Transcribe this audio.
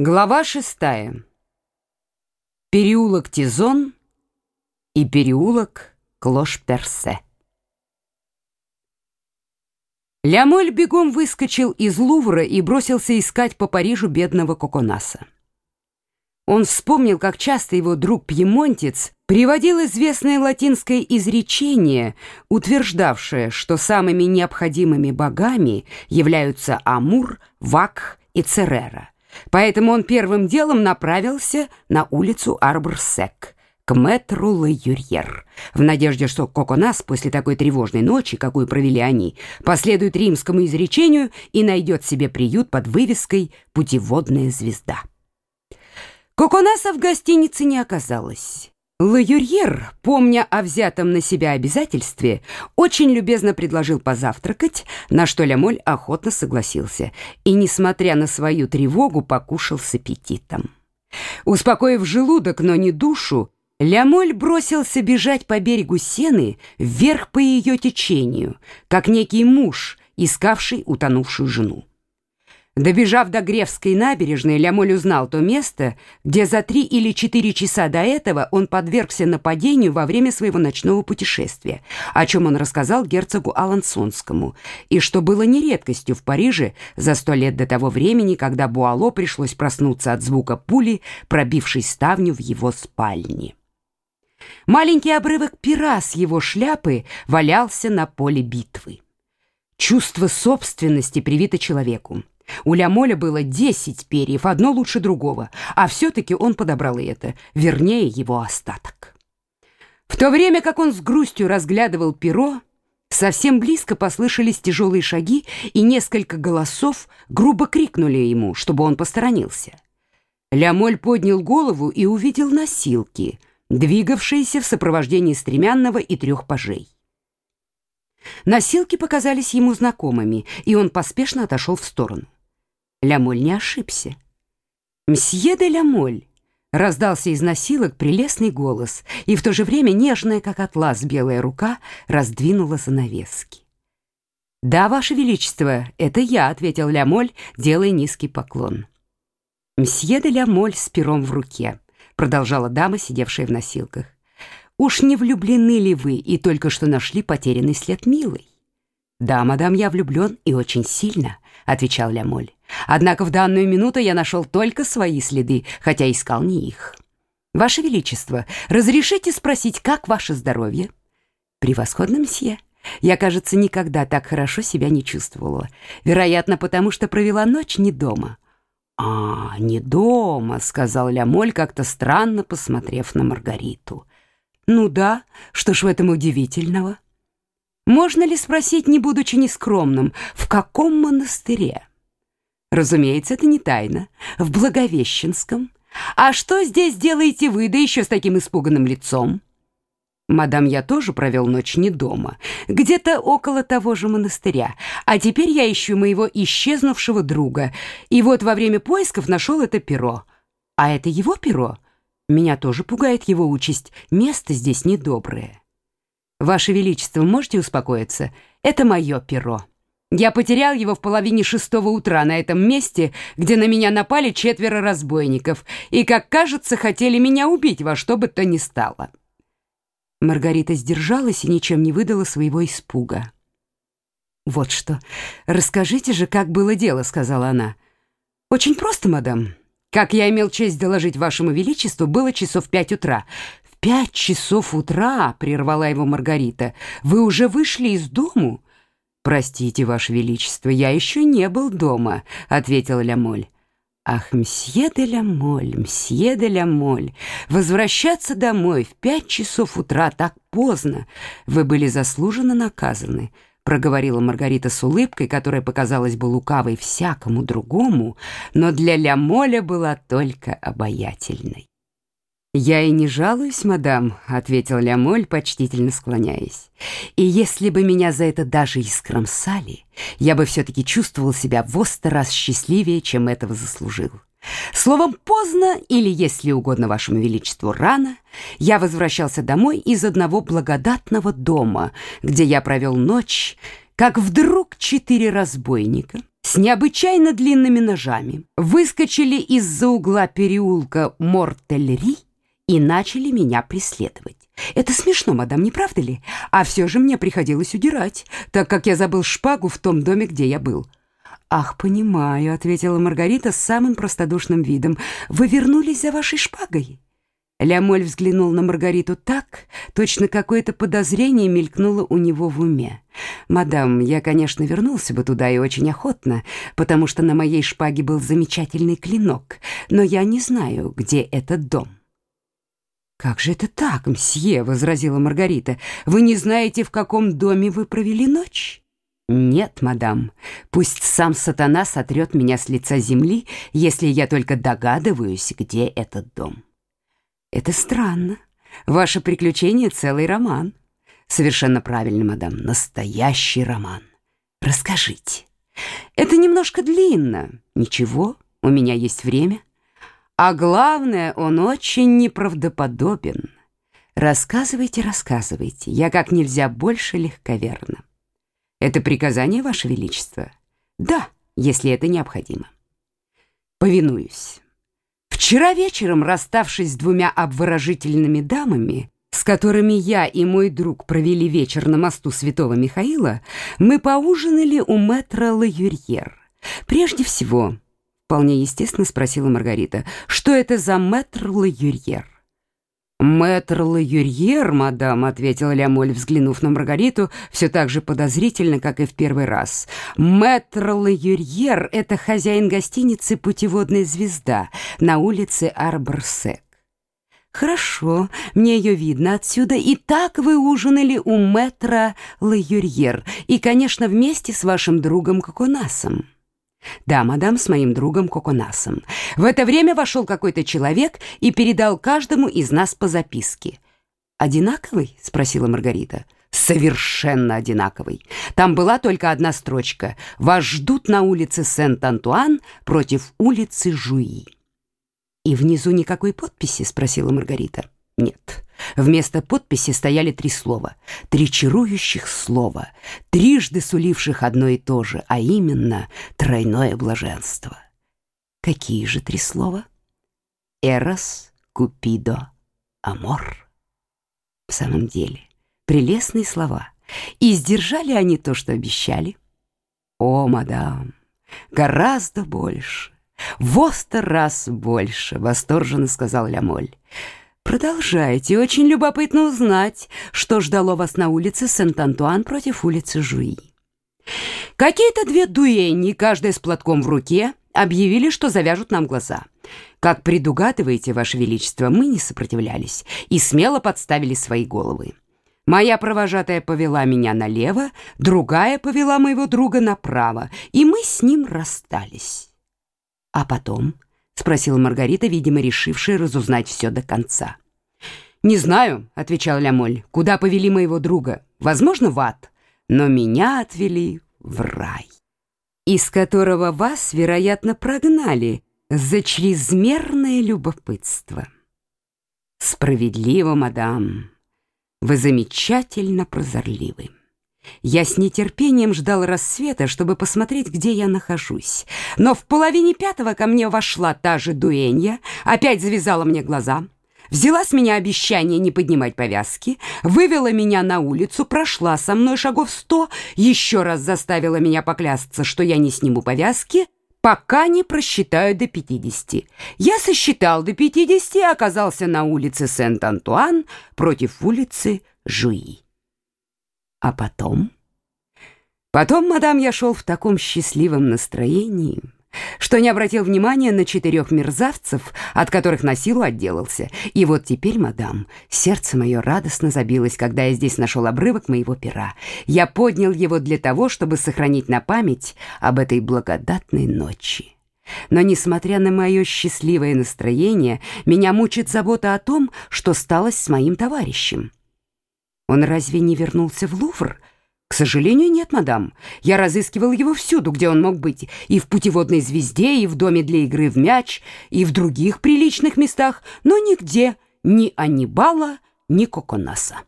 Глава шестая. Переулок Тизон и переулок Клош-Персе. Лямоль бегом выскочил из Лувра и бросился искать по Парижу бедного Коконаса. Он вспомнил, как часто его друг-пьемонтец приводил известное латинское изречение, утверждавшее, что самыми необходимыми богами являются Амур, Вакх и Церера — Поэтому он первым делом направился на улицу Арборсек к мэтру Ле-Юрьер, в надежде, что Коконас после такой тревожной ночи, какую провели они, последует римскому изречению и найдет себе приют под вывеской «Путеводная звезда». Коконаса в гостинице не оказалось. Лаюрьер, помня о взятом на себя обязательстве, очень любезно предложил позавтракать, на что Лямоль охотно согласился и, несмотря на свою тревогу, покушал с аппетитом. Успокоив желудок, но не душу, Лямоль бросился бежать по берегу Сены вверх по ее течению, как некий муж, искавший утонувшую жену. Добежав до Гревской набережной, Лямоль узнал то место, где за три или четыре часа до этого он подвергся нападению во время своего ночного путешествия, о чем он рассказал герцогу Алансонскому, и что было не редкостью в Париже за сто лет до того времени, когда Буало пришлось проснуться от звука пули, пробившей ставню в его спальне. Маленький обрывок пера с его шляпы валялся на поле битвы. Чувство собственности привито человеку. У Лямоля было десять перьев, одно лучше другого, а все-таки он подобрал и это, вернее, его остаток. В то время как он с грустью разглядывал перо, совсем близко послышались тяжелые шаги, и несколько голосов грубо крикнули ему, чтобы он посторонился. Лямоль поднял голову и увидел носилки, двигавшиеся в сопровождении стремянного и трех пажей. Носилки показались ему знакомыми, и он поспешно отошел в сторону. Лямоль не ошибся. «Мсье де Лямоль!» Раздался из носилок прелестный голос, и в то же время нежная, как атлас, белая рука раздвинула занавески. «Да, Ваше Величество, это я», — ответил Лямоль, делая низкий поклон. «Мсье де Лямоль с пером в руке», — продолжала дама, сидевшая в носилках. «Уж не влюблены ли вы и только что нашли потерянный след милой?» «Да, мадам, я влюблен и очень сильно», — отвечал Лямоль. «Однако в данную минуту я нашел только свои следы, хотя искал не их. Ваше Величество, разрешите спросить, как ваше здоровье?» «Превосходно, мсье. Я, кажется, никогда так хорошо себя не чувствовала. Вероятно, потому что провела ночь не дома». «А, не дома», — сказал Лямоль, как-то странно посмотрев на Маргариту. «Ну да, что ж в этом удивительного?» Можно ли спросить, не будучи нескромным, в каком монастыре? Разумеется, это не тайна. В Благовещенском. А что здесь делаете вы, да еще с таким испуганным лицом? Мадам, я тоже провел ночь не дома, где-то около того же монастыря, а теперь я ищу моего исчезнувшего друга, и вот во время поисков нашел это перо. А это его перо? Меня тоже пугает его участь, место здесь недоброе. Ваше Величество, можете успокоиться? Это мое перо. Я потерял его в половине шестого утра на этом месте, где на меня напали четверо разбойников и, как кажется, хотели меня убить во что бы то ни стало. Маргарита сдержалась и ничем не выдала своего испуга. «Вот что. Расскажите же, как было дело», — сказала она. «Очень просто, мадам. Как я имел честь доложить вашему величеству, было часов пять утра пять часов утра!» — прервала его Маргарита. «Вы уже вышли из дому?» «Простите, Ваше Величество, я еще не был дома», — ответила Лямоль. «Ах, мсье де Лямоль, мсье де Лямоль, возвращаться домой в пять часов утра так поздно! Вы были заслуженно наказаны», — проговорила Маргарита с улыбкой, которая показалась бы лукавой всякому другому, но для Лямоля была только обаятельной. «Я и не жалуюсь, мадам», — ответил Лямоль, почтительно склоняясь. «И если бы меня за это даже и скромсали, я бы все-таки чувствовал себя в сто раз счастливее, чем этого заслужил. Словом, поздно, или, если угодно вашему величеству, рано, я возвращался домой из одного благодатного дома, где я провел ночь, как вдруг четыре разбойника — с необычайно длинными ножами выскочили из-за угла переулка Мортельри и начали меня преследовать. Это смешно, мадам, не правда ли? А все же мне приходилось удирать, так как я забыл шпагу в том доме, где я был. «Ах, понимаю», — ответила Маргарита с самым простодушным видом. «Вы вернулись за вашей шпагой?» Лямоль взглянул на Маргариту так, точно какое-то подозрение мелькнуло у него в уме. «Мадам, я, конечно, вернулся бы туда и очень охотно, потому что на моей шпаге был замечательный клинок, но я не знаю, где этот дом». «Как же это так, мсье?» — возразила Маргарита. «Вы не знаете, в каком доме вы провели ночь?» «Нет, мадам, пусть сам сатана сотрет меня с лица земли, если я только догадываюсь, где этот дом». «Это странно. Ваше приключение — целый роман». «Совершенно правильно, мадам, настоящий роман. Расскажите». «Это немножко длинно. Ничего, у меня есть время». А главное, он очень неправдоподобен. Рассказывайте, рассказывайте, я как нельзя больше легковерна. Это приказание, Ваше Величество? Да, если это необходимо. Повинуюсь. Вчера вечером, расставшись с двумя обворожительными дамами, с которыми я и мой друг провели вечер на мосту Святого Михаила, мы поужинали у мэтра Лаюрьер. Прежде всего, Вполне естественно спросила Маргарита. Что это за мэтр Ла-Юрьер? «Мэтр Ла-Юрьер, мадам», — ответила Лямоль, взглянув на Маргариту, все так же подозрительно, как и в первый раз. «Мэтр Ла-Юрьер — это хозяин гостиницы «Путеводная звезда» на улице Арборсек. «Хорошо, мне ее видно отсюда. И так вы ужинали у мэтра Ла-Юрьер, и, конечно, вместе с вашим другом Коконасом». «Да, мадам, с моим другом Коконасом. В это время вошел какой-то человек и передал каждому из нас по записке». «Одинаковый?» — спросила Маргарита. «Совершенно одинаковый. Там была только одна строчка. Вас ждут на улице Сент-Антуан против улицы Жуи». «И внизу никакой подписи?» — спросила Маргарита. «Нет». Вместо подписи стояли три слова, три чарующих слова, трижды суливших одно и то же, а именно тройное блаженство. Какие же три слова? Эрос, Купидо, Амор. В самом деле, прелестные слова. И сдержали они то, что обещали? О, мадам, гораздо больше, в сто раз больше, восторженно сказал Лямоль. Продолжайте. Очень любопытно узнать, что ждало вас на улице Сент-Антуан против улицы Жуи. Какие-то две дуэни, каждая с платком в руке, объявили, что завяжут нам глаза. Как предугадываете, Ваше Величество, мы не сопротивлялись и смело подставили свои головы. Моя провожатая повела меня налево, другая повела моего друга направо, и мы с ним расстались. А потом — спросила Маргарита, видимо, решившая разузнать все до конца. «Не знаю», — отвечал Лямоль, — «куда повели моего друга? Возможно, в ад, но меня отвели в рай, из которого вас, вероятно, прогнали за чрезмерное любопытство». «Справедливо, мадам, вы замечательно прозорливы». Я с нетерпением ждал рассвета, чтобы посмотреть, где я нахожусь. Но в половине пятого ко мне вошла та же дуэнья, опять завязала мне глаза, взяла с меня обещание не поднимать повязки, вывела меня на улицу, прошла со мной шагов сто, еще раз заставила меня поклясться, что я не сниму повязки, пока не просчитаю до пятидесяти. Я сосчитал до пятидесяти и оказался на улице Сент-Антуан против улицы Жуи. А потом? Потом, мадам, я шел в таком счастливом настроении, что не обратил внимания на четырех мерзавцев, от которых на силу отделался. И вот теперь, мадам, сердце мое радостно забилось, когда я здесь нашел обрывок моего пера. Я поднял его для того, чтобы сохранить на память об этой благодатной ночи. Но, несмотря на мое счастливое настроение, меня мучит забота о том, что стало с моим товарищем. Он разве не вернулся в Лувр? К сожалению, нет, мадам. Я разыскивал его всюду, где он мог быть, и в путеводной звезде, и в доме для игры в мяч, и в других приличных местах, но нигде ни Аннибала, ни Коконаса.